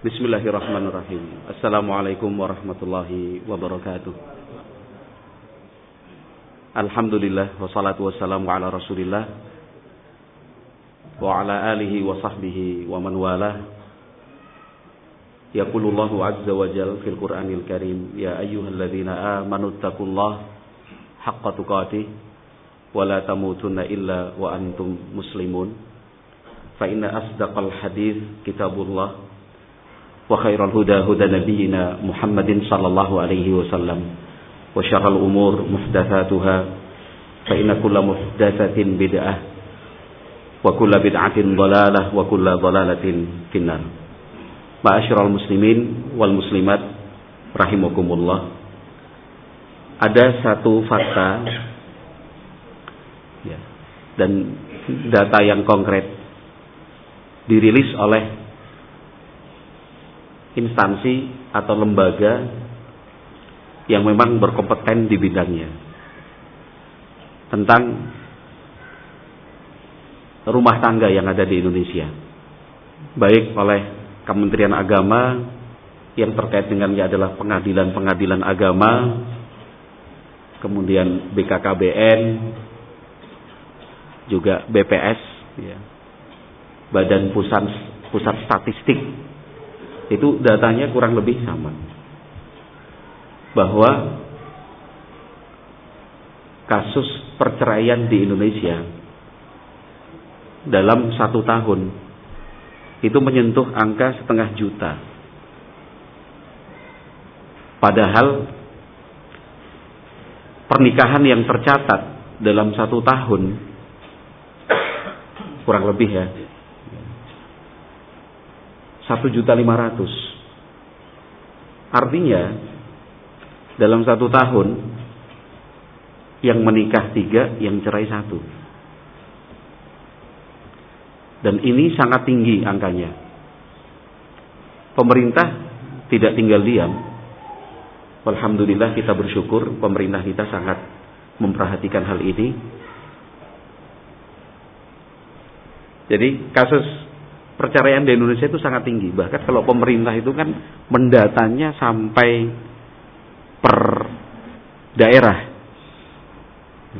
Bismillahirrahmanirrahim. Assalamualaikum warahmatullahi wabarakatuh. Alhamdulillah wassalatu wassalamu ala Rasulillah wa ala alihi wa sahbihi wa man walah. Yaqulullahu azza wa jal fil Qur'anil Karim, ya ayyuhalladzina amanu taqullaha haqqa tuqatih wa la tamutunna illa wa antum muslimun. Fa inna asdaqal hadis kitabullah nabiyyina Muhammadin sallallahu alaihi wasallam wa syarral umur muhdatsatuha fa inna kulla muhdatsatin bid'ah wa kulla bid'atin dhalalah wa kulla dhalalatin finnar. Ma'asyiral muslimin wal muslimat rahimakumullah. Ada satu fakta ya, dan data yang konkret dirilis oleh instansi atau lembaga yang memang berkompeten di bidangnya tentang rumah tangga yang ada di Indonesia baik oleh Kementerian Agama yang terkait dengannya adalah pengadilan-pengadilan agama, kemudian BKKBN, juga BPS, ya. Badan Pusat Pusat Statistik, itu datanya kurang lebih sama, bahwa kasus perceraian di Indonesia dalam satu tahun itu menyentuh angka setengah juta. Padahal pernikahan yang tercatat dalam satu tahun kurang lebih ya satu juta lima ratus. Artinya dalam satu tahun yang menikah tiga, yang cerai satu. Dan ini sangat tinggi angkanya. Pemerintah tidak tinggal diam. Alhamdulillah kita bersyukur pemerintah kita sangat memperhatikan hal ini. Jadi kasus perceraian di Indonesia itu sangat tinggi. Bahkan kalau pemerintah itu kan mendatanya sampai per daerah